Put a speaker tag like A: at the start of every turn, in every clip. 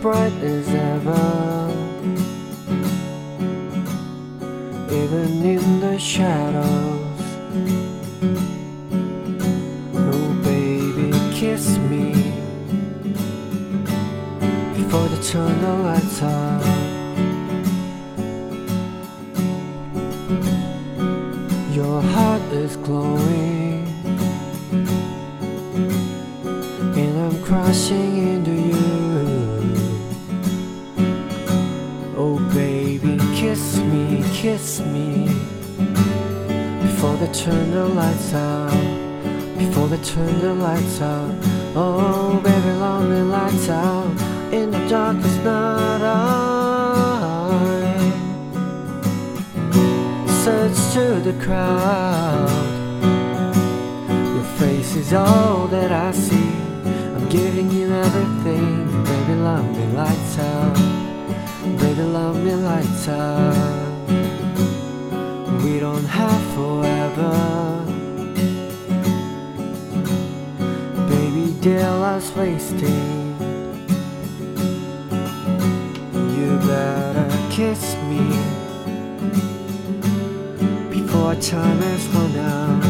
A: bright as ever. Even in the shadows. Oh, baby, kiss me before they turn the lights out. Your heart is glowing, I'm crashing into you. Oh, baby, kiss me, kiss me before they turn the lights out. Before they turn the lights out. Oh, baby, lonely lights out in the darkest night. I search through the crowd. Your face is all that I see. Giving you everything. Baby, love me lights out. Baby, love me lights out. We don't have forever. Baby, daylight's wasting. You better kiss me before time has run out.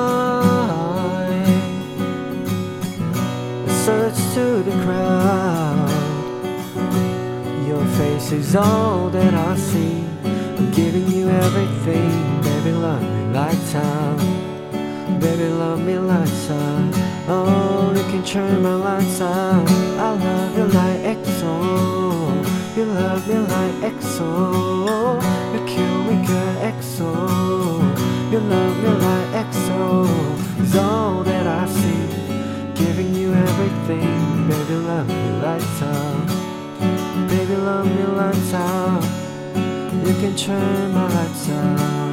A: Search through the crowd. Your face is all that I see. I'm giving you everything, baby. Love me lights out, baby. Love me lights out. Oh, you can turn my lights out. I love you like EXO. You love me like EXO. You kill me, girl, EXO. You love me like Love me lights out. You can turn my lights out.